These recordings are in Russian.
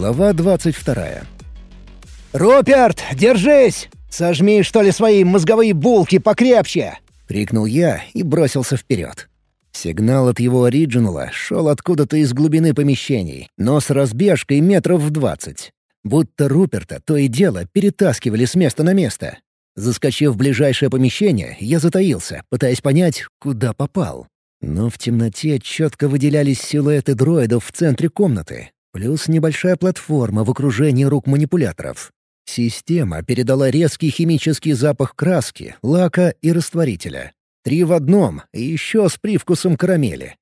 Глава 22. «Руперт, держись! Сожми, что ли, свои мозговые булки покрепче!» — крикнул я и бросился вперед. Сигнал от его оригинала шел откуда-то из глубины помещений, но с разбежкой метров в двадцать. Будто Руперта то и дело перетаскивали с места на место. Заскочив в ближайшее помещение, я затаился, пытаясь понять, куда попал. Но в темноте четко выделялись силуэты дроидов в центре комнаты, плюс небольшая платформа в окружении рук манипуляторов. Система передала резкий химический запах краски, лака и растворителя. Три в одном, и еще с привкусом карамели.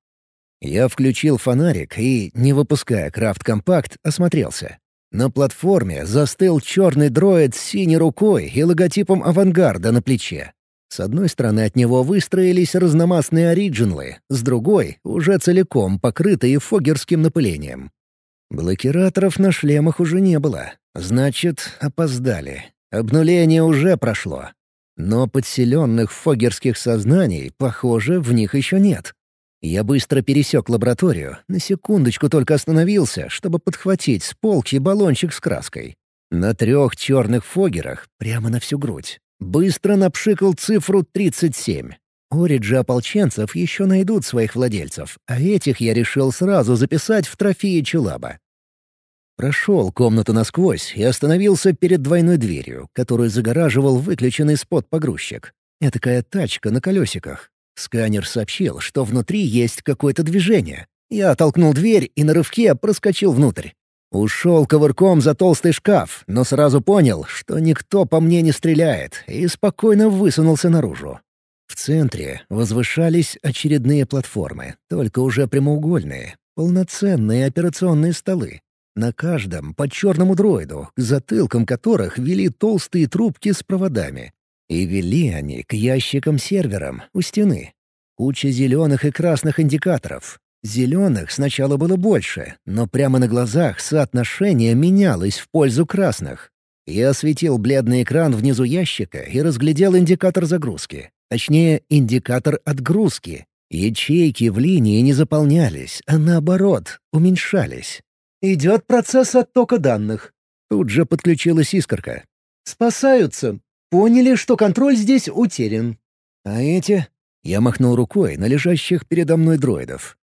Я включил фонарик и, не выпуская крафт-компакт, осмотрелся. На платформе застыл черный дроид с синей рукой и логотипом авангарда на плече. С одной стороны от него выстроились разномастные оригиналы, с другой — уже целиком покрытые фогерским напылением. Блокираторов на шлемах уже не было. Значит, опоздали. Обнуление уже прошло. Но подселенных фогерских сознаний, похоже, в них еще нет. Я быстро пересек лабораторию, на секундочку только остановился, чтобы подхватить с полки баллончик с краской. На трех черных фогерах, прямо на всю грудь, быстро напшикал цифру 37. Ориджи ополченцев еще найдут своих владельцев, а этих я решил сразу записать в трофеи Чулаба. Прошел комнату насквозь и остановился перед двойной дверью, которую загораживал выключенный спот-погрузчик. Этакая тачка на колесиках. Сканер сообщил, что внутри есть какое-то движение. Я оттолкнул дверь и на рывке проскочил внутрь. Ушел ковырком за толстый шкаф, но сразу понял, что никто по мне не стреляет, и спокойно высунулся наружу. В центре возвышались очередные платформы, только уже прямоугольные, полноценные операционные столы. На каждом по черному дроиду, к затылкам которых вели толстые трубки с проводами. И вели они к ящикам-серверам у стены. Куча зеленых и красных индикаторов. Зеленых сначала было больше, но прямо на глазах соотношение менялось в пользу красных. Я осветил бледный экран внизу ящика и разглядел индикатор загрузки. Точнее, индикатор отгрузки. Ячейки в линии не заполнялись, а наоборот, уменьшались. «Идет процесс оттока данных». Тут же подключилась искорка. «Спасаются. Поняли, что контроль здесь утерян». «А эти?» Я махнул рукой на лежащих передо мной дроидов.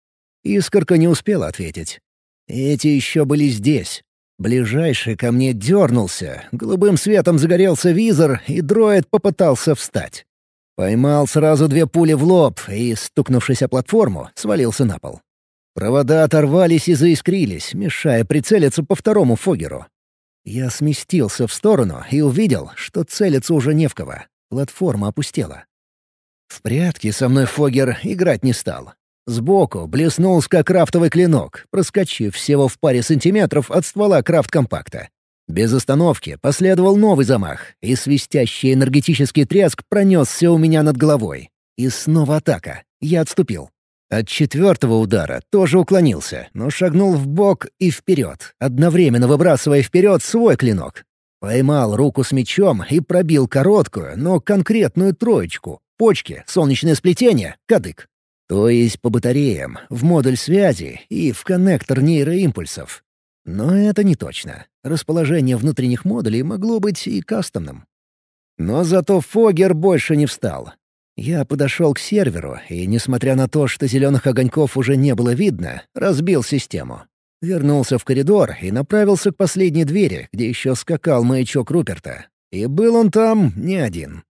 Искорка не успела ответить. Эти еще были здесь. Ближайший ко мне дернулся, голубым светом загорелся визор, и дроид попытался встать. Поймал сразу две пули в лоб и, стукнувшись о платформу, свалился на пол. Провода оторвались и заискрились, мешая прицелиться по второму фогеру. Я сместился в сторону и увидел, что целиться уже не в кого. Платформа опустела. В прятки со мной Фогер играть не стал. Сбоку блеснул скакрафтовый клинок, проскочив всего в паре сантиметров от ствола крафт-компакта. Без остановки последовал новый замах, и свистящий энергетический треск пронесся у меня над головой. И снова атака. Я отступил. От четвертого удара тоже уклонился, но шагнул в бок и вперед, одновременно выбрасывая вперед свой клинок. Поймал руку с мечом и пробил короткую, но конкретную троечку. Почки, солнечное сплетение, кадык. То есть по батареям, в модуль связи и в коннектор нейроимпульсов. Но это не точно. Расположение внутренних модулей могло быть и кастомным. Но зато Фогер больше не встал. Я подошел к серверу, и, несмотря на то, что зеленых огоньков уже не было видно, разбил систему. Вернулся в коридор и направился к последней двери, где еще скакал маячок Руперта. И был он там не один.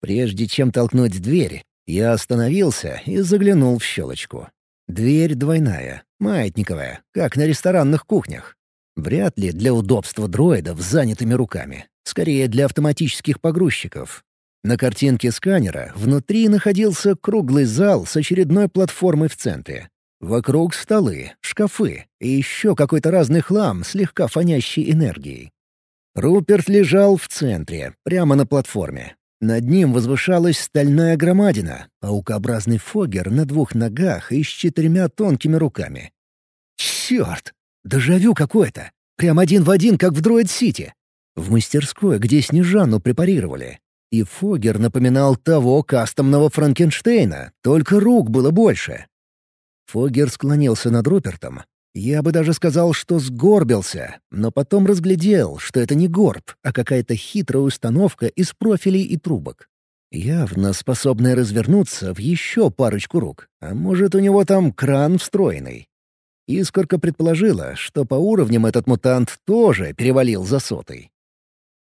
Прежде чем толкнуть дверь, я остановился и заглянул в щелочку. Дверь двойная, маятниковая, как на ресторанных кухнях. Вряд ли для удобства дроидов с занятыми руками. Скорее, для автоматических погрузчиков, на картинке сканера внутри находился круглый зал с очередной платформой в центре. Вокруг столы, шкафы и еще какой-то разный хлам, слегка фонящий энергией. Руперт лежал в центре, прямо на платформе. Над ним возвышалась стальная громадина, паукообразный фогер на двух ногах и с четырьмя тонкими руками. Черт! Дежавю какое-то! Прям один в один, как в Дроид-Сити. В мастерской, где Снежану препарировали. И Фогер напоминал того кастомного Франкенштейна, только рук было больше. Фогер склонился над Рупертом, Я бы даже сказал, что сгорбился, но потом разглядел, что это не горб, а какая-то хитрая установка из профилей и трубок. Явно способная развернуться в еще парочку рук, а может, у него там кран встроенный. Искорка предположила, что по уровням этот мутант тоже перевалил за сотый.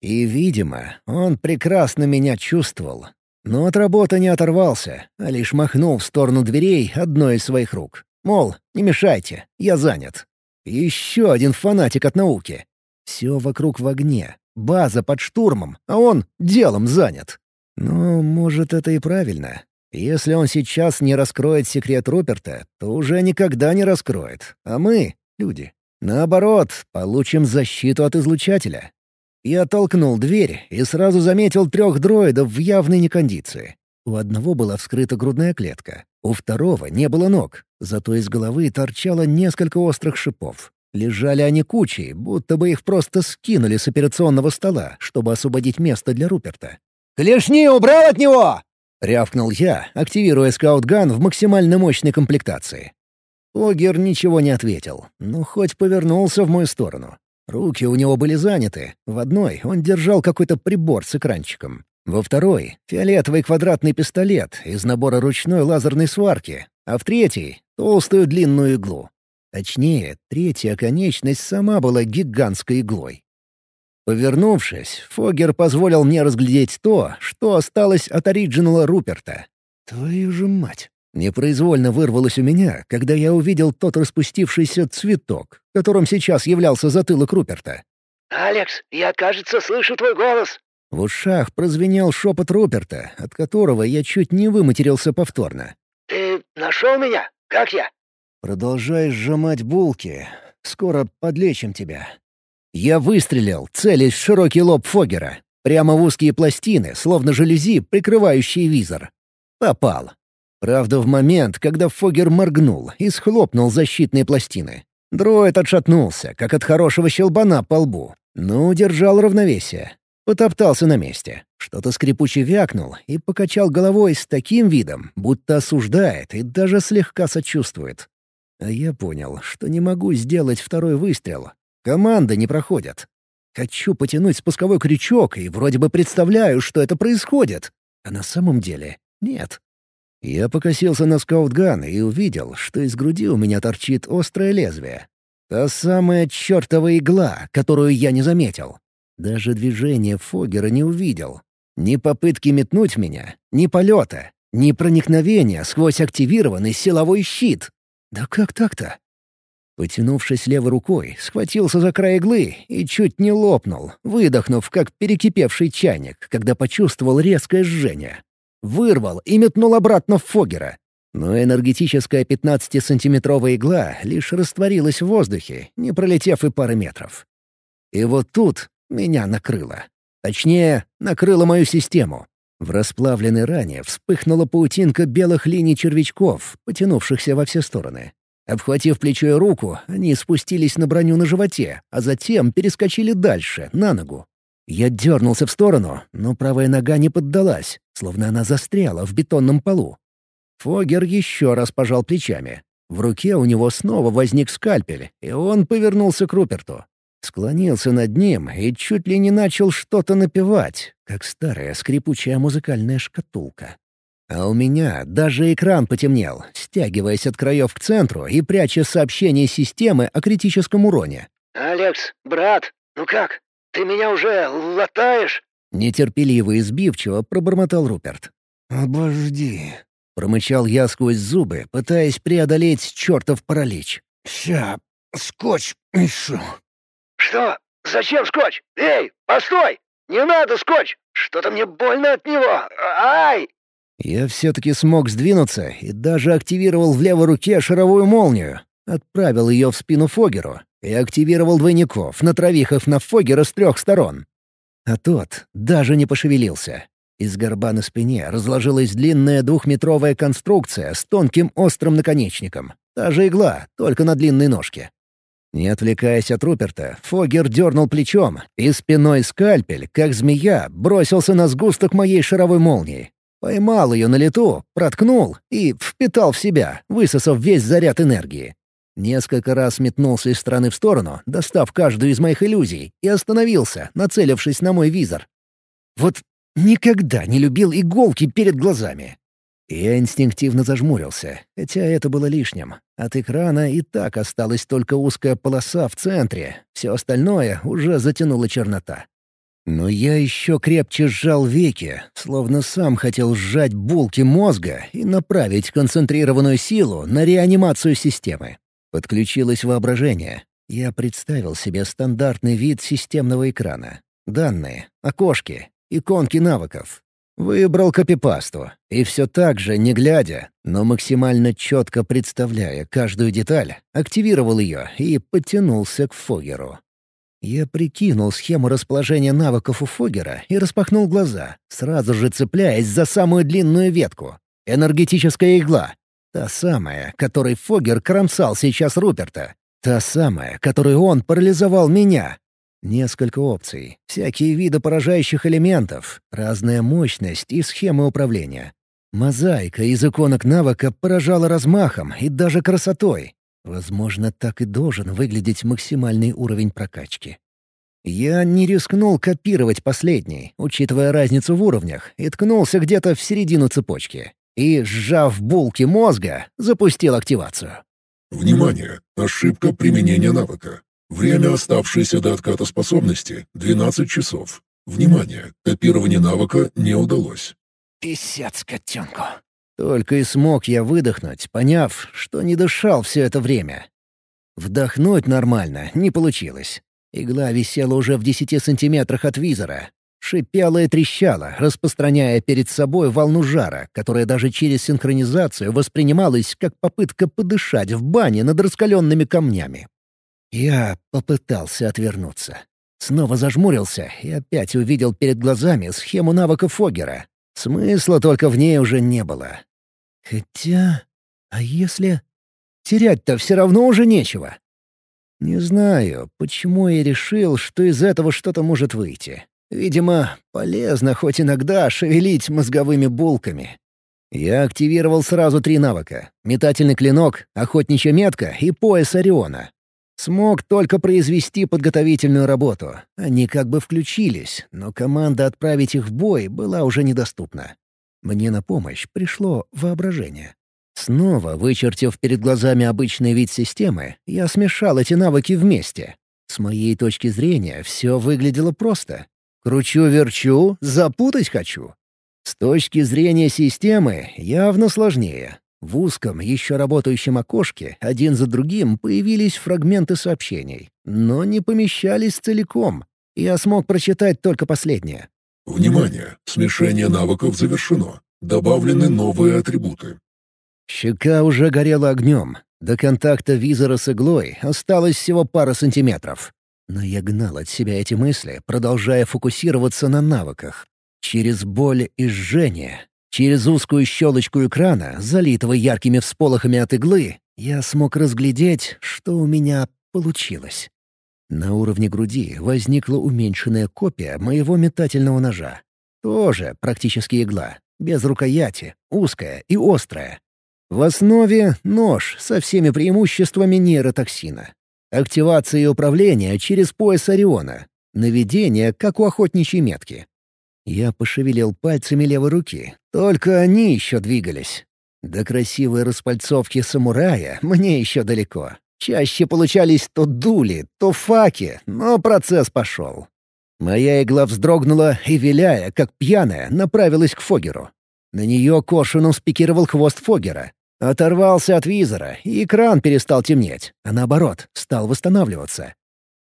И, видимо, он прекрасно меня чувствовал, но от работы не оторвался, а лишь махнул в сторону дверей одной из своих рук. Мол, не мешайте, я занят. Еще один фанатик от науки. Все вокруг в огне, база под штурмом, а он делом занят. Но, может, это и правильно. Если он сейчас не раскроет секрет Руперта, то уже никогда не раскроет. А мы, люди, наоборот, получим защиту от излучателя. Я толкнул дверь и сразу заметил трех дроидов в явной некондиции. У одного была вскрыта грудная клетка, у второго не было ног, зато из головы торчало несколько острых шипов. Лежали они кучей, будто бы их просто скинули с операционного стола, чтобы освободить место для Руперта. «Клешни убрал от него!» — рявкнул я, активируя скаутган в максимально мощной комплектации. Огер ничего не ответил, но хоть повернулся в мою сторону. Руки у него были заняты. В одной он держал какой-то прибор с экранчиком. Во второй — фиолетовый квадратный пистолет из набора ручной лазерной сварки, а в третьей — толстую длинную иглу. Точнее, третья конечность сама была гигантской иглой. Повернувшись, Фогер позволил мне разглядеть то, что осталось от оригинала Руперта. Твою же мать! Непроизвольно вырвалось у меня, когда я увидел тот распустившийся цветок, которым сейчас являлся затылок Руперта. «Алекс, я, кажется, слышу твой голос!» В ушах прозвенел шепот Руперта, от которого я чуть не выматерился повторно. «Ты нашел меня? Как я?» «Продолжай сжимать булки. Скоро подлечим тебя». Я выстрелил, целясь в широкий лоб Фогера. Прямо в узкие пластины, словно жалюзи, прикрывающие визор. Попал. Правда, в момент, когда Фогер моргнул и схлопнул защитные пластины. Дроид отшатнулся, как от хорошего щелбана по лбу, но удержал равновесие. Потоптался на месте, что-то скрипуче вякнул и покачал головой с таким видом, будто осуждает и даже слегка сочувствует. А я понял, что не могу сделать второй выстрел. Команды не проходят. Хочу потянуть спусковой крючок и вроде бы представляю, что это происходит. А на самом деле нет. Я покосился на скаутган и увидел, что из груди у меня торчит острое лезвие. Та самая чертова игла, которую я не заметил. Даже движения Фогера не увидел. Ни попытки метнуть меня, ни полета, ни проникновения сквозь активированный силовой щит. Да как так-то? Потянувшись левой рукой, схватился за край иглы и чуть не лопнул, выдохнув, как перекипевший чайник, когда почувствовал резкое жжение. Вырвал и метнул обратно в Фогера. Но энергетическая 15-сантиметровая игла лишь растворилась в воздухе, не пролетев и пары метров. И вот тут меня накрыло. Точнее, накрыло мою систему. В расплавленной ране вспыхнула паутинка белых линий червячков, потянувшихся во все стороны. Обхватив плечо и руку, они спустились на броню на животе, а затем перескочили дальше, на ногу. Я дернулся в сторону, но правая нога не поддалась, словно она застряла в бетонном полу. Фогер еще раз пожал плечами. В руке у него снова возник скальпель, и он повернулся к Руперту. Склонился над ним и чуть ли не начал что-то напевать, как старая скрипучая музыкальная шкатулка. А у меня даже экран потемнел, стягиваясь от краев к центру и пряча сообщение системы о критическом уроне. «Алекс, брат, ну как? Ты меня уже латаешь?» Нетерпеливо и сбивчиво пробормотал Руперт. «Обожди», — промычал я сквозь зубы, пытаясь преодолеть чертов паралич. «Ща, скотч еще». «Что? Зачем скотч? Эй, постой! Не надо скотч! Что-то мне больно от него! Ай!» Я все-таки смог сдвинуться и даже активировал в левой руке шаровую молнию. Отправил ее в спину Фогеру, и активировал двойников, натравив на Фогера с трех сторон. А тот даже не пошевелился. Из горба на спине разложилась длинная двухметровая конструкция с тонким острым наконечником. Та же игла, только на длинной ножке. Не отвлекаясь от Руперта, Фогер дернул плечом, и спиной скальпель, как змея, бросился на сгусток моей шаровой молнии. Поймал ее на лету, проткнул и впитал в себя, высосав весь заряд энергии. Несколько раз метнулся из стороны в сторону, достав каждую из моих иллюзий, и остановился, нацелившись на мой визор. Вот никогда не любил иголки перед глазами. Я инстинктивно зажмурился, хотя это было лишним. От экрана и так осталась только узкая полоса в центре, все остальное уже затянула чернота. Но я еще крепче сжал веки, словно сам хотел сжать булки мозга и направить концентрированную силу на реанимацию системы. Подключилось воображение. Я представил себе стандартный вид системного экрана. Данные, окошки, иконки навыков. Выбрал копипасту. И все так же, не глядя, но максимально четко представляя каждую деталь, активировал ее и подтянулся к Фогеру. Я прикинул схему расположения навыков у Фогера и распахнул глаза, сразу же цепляясь за самую длинную ветку. Энергетическая игла. Та самая, которой Фогер кромсал сейчас Руперта. Та самая, которой он парализовал меня. Несколько опций, всякие виды поражающих элементов, разная мощность и схемы управления. Мозаика из иконок навыка поражала размахом и даже красотой. Возможно, так и должен выглядеть максимальный уровень прокачки. Я не рискнул копировать последний, учитывая разницу в уровнях, и ткнулся где-то в середину цепочки. И, сжав булки мозга, запустил активацию. Внимание! Ошибка применения навыка. Время, оставшееся до отката способности — 12 часов. Внимание! Копирование навыка не удалось. Писец котенку. Только и смог я выдохнуть, поняв, что не дышал все это время. Вдохнуть нормально не получилось. Игла висела уже в десяти сантиметрах от визора. Шипела и трещала, распространяя перед собой волну жара, которая даже через синхронизацию воспринималась как попытка подышать в бане над раскаленными камнями. Я попытался отвернуться. Снова зажмурился и опять увидел перед глазами схему навыка Фогера, Смысла только в ней уже не было. Хотя... А если... Терять-то все равно уже нечего. Не знаю, почему я решил, что из этого что-то может выйти. Видимо, полезно хоть иногда шевелить мозговыми булками. Я активировал сразу три навыка — метательный клинок, охотничья метка и пояс Ориона. Смог только произвести подготовительную работу. Они как бы включились, но команда отправить их в бой была уже недоступна. Мне на помощь пришло воображение. Снова, вычертив перед глазами обычный вид системы, я смешал эти навыки вместе. С моей точки зрения, все выглядело просто. Кручу-верчу, запутать хочу. С точки зрения системы явно сложнее. В узком, еще работающем окошке один за другим появились фрагменты сообщений, но не помещались целиком. Я смог прочитать только последнее. «Внимание! Смешение навыков завершено. Добавлены новые атрибуты». Щека уже горела огнем. До контакта визора с иглой осталось всего пара сантиметров. Но я гнал от себя эти мысли, продолжая фокусироваться на навыках. Через боль и жжение Через узкую щелочку экрана, залитого яркими всполохами от иглы, я смог разглядеть, что у меня получилось. На уровне груди возникла уменьшенная копия моего метательного ножа. Тоже практически игла, без рукояти, узкая и острая. В основе — нож со всеми преимуществами нейротоксина. Активация и управление через пояс Ориона. Наведение, как у охотничьей метки. Я пошевелил пальцами левой руки, только они еще двигались. До красивой распальцовки самурая мне еще далеко. Чаще получались то дули, то факи, но процесс пошел. Моя игла вздрогнула и, виляя, как пьяная, направилась к Фогеру. На нее коршуном спикировал хвост Фогера. Оторвался от визора, и экран перестал темнеть, а наоборот, стал восстанавливаться.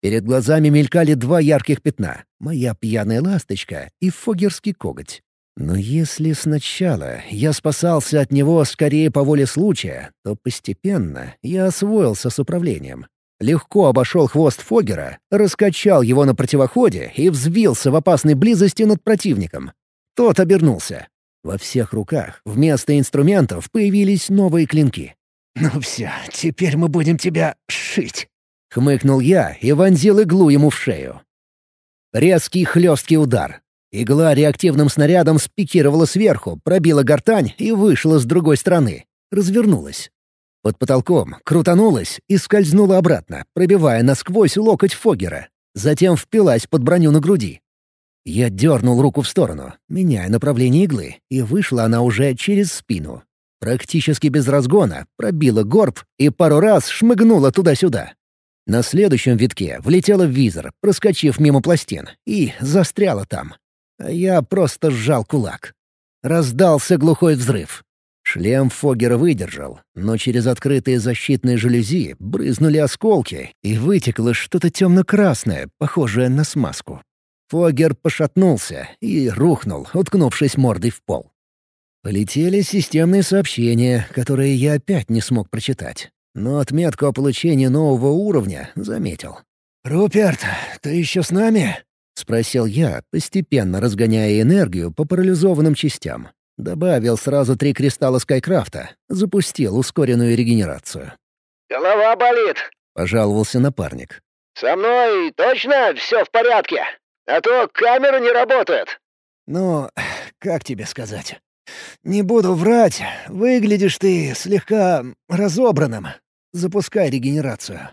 Перед глазами мелькали два ярких пятна — моя пьяная ласточка и фогерский коготь. Но если сначала я спасался от него скорее по воле случая, то постепенно я освоился с управлением. Легко обошел хвост Фогера, раскачал его на противоходе и взвился в опасной близости над противником. Тот обернулся. Во всех руках вместо инструментов появились новые клинки. «Ну все, теперь мы будем тебя шить», — хмыкнул я и вонзил иглу ему в шею. Резкий хлесткий удар. Игла реактивным снарядом спикировала сверху, пробила гортань и вышла с другой стороны. Развернулась. Под потолком крутанулась и скользнула обратно, пробивая насквозь локоть Фогера. Затем впилась под броню на груди. Я дернул руку в сторону, меняя направление иглы, и вышла она уже через спину. Практически без разгона пробила горб и пару раз шмыгнула туда-сюда. На следующем витке влетела в визор, проскочив мимо пластин, и застряла там. Я просто сжал кулак. Раздался глухой взрыв. Шлем Фогера выдержал, но через открытые защитные жалюзи брызнули осколки, и вытекло что-то темно-красное, похожее на смазку. Фогер пошатнулся и рухнул, уткнувшись мордой в пол. Полетели системные сообщения, которые я опять не смог прочитать но отметку о получении нового уровня заметил. «Руперт, ты еще с нами?» — спросил я, постепенно разгоняя энергию по парализованным частям. Добавил сразу три кристалла Скайкрафта, запустил ускоренную регенерацию. «Голова болит», — пожаловался напарник. «Со мной точно все в порядке? А то камера не работает». «Ну, как тебе сказать? Не буду врать, выглядишь ты слегка разобранным. Запускай регенерацию».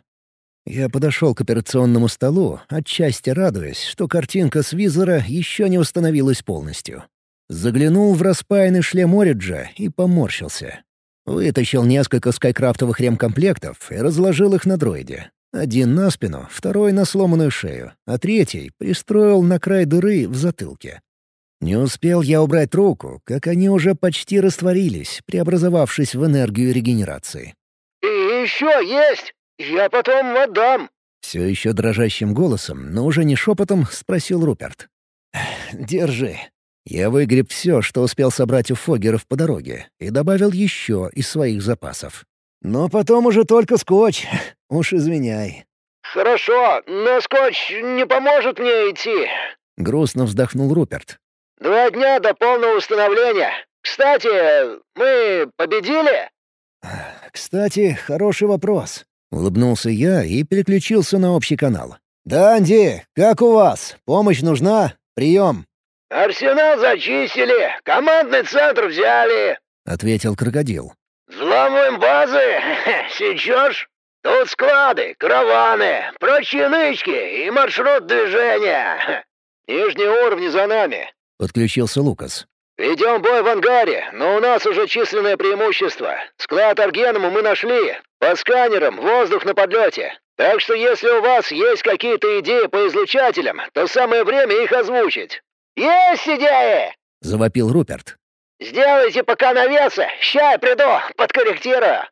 Я подошел к операционному столу, отчасти радуясь, что картинка с визора еще не установилась полностью. Заглянул в распаянный шлем Ориджа и поморщился. Вытащил несколько скайкрафтовых ремкомплектов и разложил их на дроиде. Один на спину, второй на сломанную шею, а третий пристроил на край дыры в затылке. Не успел я убрать руку, как они уже почти растворились, преобразовавшись в энергию регенерации. «И еще есть! Я потом отдам!» Все еще дрожащим голосом, но уже не шепотом, спросил Руперт. «Держи». Я выгреб все, что успел собрать у Фогеров по дороге, и добавил еще из своих запасов. «Но потом уже только скотч. Уж извиняй». «Хорошо, но скотч не поможет мне идти». Грустно вздохнул Руперт. «Два дня до полного установления. Кстати, мы победили?» «Кстати, хороший вопрос». Улыбнулся я и переключился на общий канал. «Да, Анди, как у вас? Помощь нужна? Прием!» «Арсенал зачистили, командный центр взяли», — ответил крокодил. «Взламываем базы, сечешь? Тут склады, караваны, прочие нычки и маршрут движения. Нижние уровни за нами», — подключился Лукас. «Ведем бой в ангаре, но у нас уже численное преимущество. Склад Аргеному мы нашли. По сканерам воздух на подлете. Так что если у вас есть какие-то идеи по излучателям, то самое время их озвучить». «Есть идеи!» — завопил Руперт. «Сделайте пока навесы, ща я приду, подкорректирую».